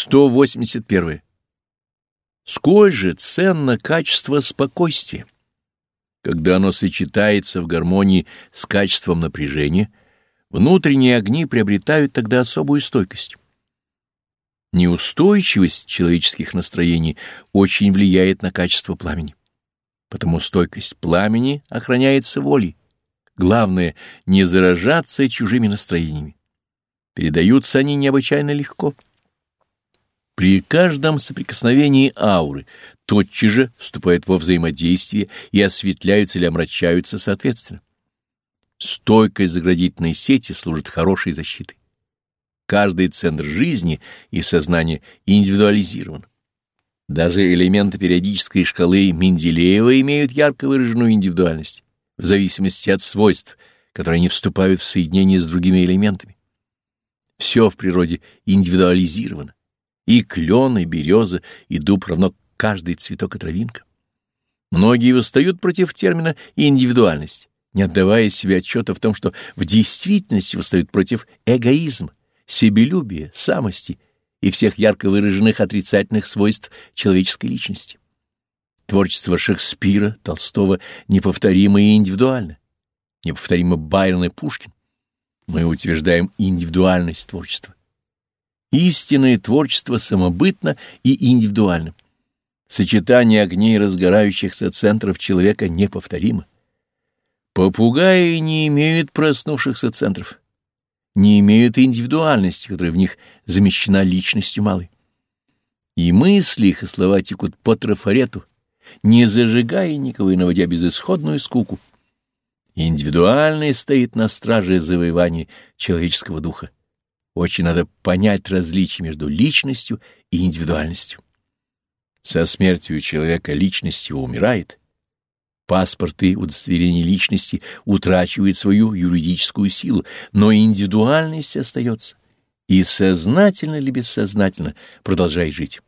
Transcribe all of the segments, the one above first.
181. Сколь же ценно качество спокойствия. Когда оно сочетается в гармонии с качеством напряжения, внутренние огни приобретают тогда особую стойкость. Неустойчивость человеческих настроений очень влияет на качество пламени. Потому стойкость пламени охраняется волей. Главное — не заражаться чужими настроениями. Передаются они необычайно легко. При каждом соприкосновении ауры тотчас же вступают во взаимодействие и осветляются или омрачаются соответственно. Стойкость заградительной сети служит хорошей защитой. Каждый центр жизни и сознания индивидуализирован. Даже элементы периодической шкалы Менделеева имеют ярко выраженную индивидуальность, в зависимости от свойств, которые не вступают в соединение с другими элементами. Все в природе индивидуализировано. И клен, и береза, и дуб равно каждый цветок и травинка. Многие восстают против термина «индивидуальность», не отдавая себе отчета в том, что в действительности восстают против эгоизма, себелюбия, самости и всех ярко выраженных отрицательных свойств человеческой личности. Творчество Шекспира, Толстого неповторимо и индивидуально, неповторимо Байрон и Пушкин. Мы утверждаем индивидуальность творчества. Истинное творчество самобытно и индивидуально. Сочетание огней разгорающихся центров человека неповторимо. Попугаи не имеют проснувшихся центров, не имеют индивидуальности, которая в них замещена личностью малой. И мысли их и слова текут по трафарету, не зажигая никого и наводя безысходную скуку. Индивидуальность стоит на страже завоевания человеческого духа. Очень надо понять различие между личностью и индивидуальностью. Со смертью человека личность его умирает. Паспорт и личности утрачивает свою юридическую силу, но индивидуальность остается. И сознательно или бессознательно продолжает жить.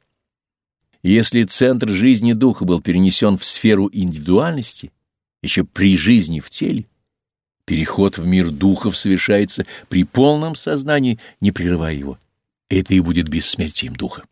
Если центр жизни духа был перенесен в сферу индивидуальности, еще при жизни в теле, Переход в мир духов совершается при полном сознании, не прерывая его. Это и будет бессмертием духа.